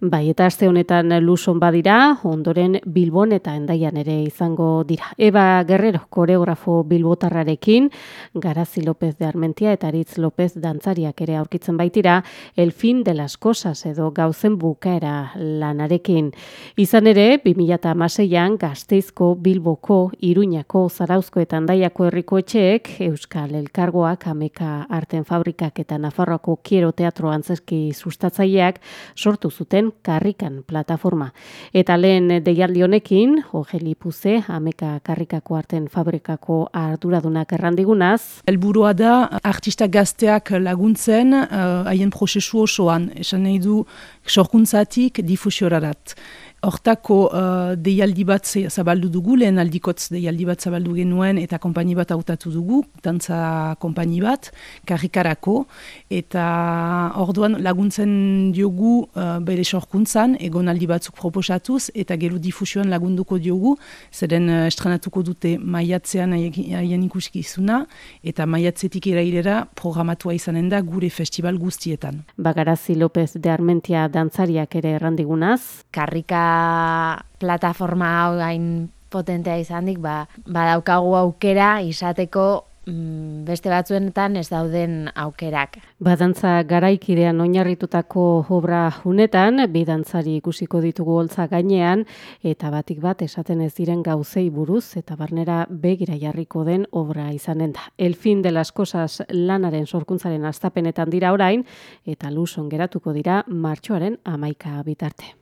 Bai, eta aste honetan luson badira, ondoren Bilbon eta Endaian ere izango dira. Eba Guerrero, koreografo Bilbotarrarekin, Garazi López de Armentia eta Aritz López dantzariak ere aurkitzen baitira, el fin de las cosas edo gauzen bukaera lanarekin. Izan ere, 2006an Gazteizko, Bilboko, Iruñako, Zarauzko eta Endaiako herriko etxeek, Euskal Elkargoak, Ameka Arten Fabrikak eta Nafarroako Kiero Teatro Antzeski sustatzaileak sortu zuten karrikan plataforma. Eta lehen deialdi honekin, Ogeli Puze, ameka karrikako arten fabrikako arduradunak errandigunaz. Elburua da, artista gazteak laguntzen, eh, haien uh, prozesu osoan, esan nahi du, sorkuntzatik difuziorarat. Hortako uh, deialdi bat zabaldu dugu, lehen aldikotz deialdi bat zabaldu genuen eta konpaini bat hautatu dugu, dantza konpaini bat, karrikarako, eta orduan laguntzen diogu uh, bere sorkuntzan, egon aldi batzuk proposatuz, eta gero difusioan lagunduko diogu, zeren uh, estrenatuko dute maiatzean haien ikuskizuna, eta maiatzetik irailera programatua izanen da gure festival guztietan. Bagarazi López de Armentia dantzariak ere errandigunaz. Karrika plataforma hau gain potentea izanik, ba, badaukagu aukera izateko mm, beste batzuenetan ez dauden aukerak. Badantza garaikidean oinarritutako obra hunetan, bidantzari ikusiko ditugu holtza gainean, eta batik bat esaten ez diren gauzei buruz, eta barnera begira jarriko den obra izanen da. El fin de las cosas lanaren sorkuntzaren astapenetan dira orain, eta luson geratuko dira martxoaren amaika bitarte.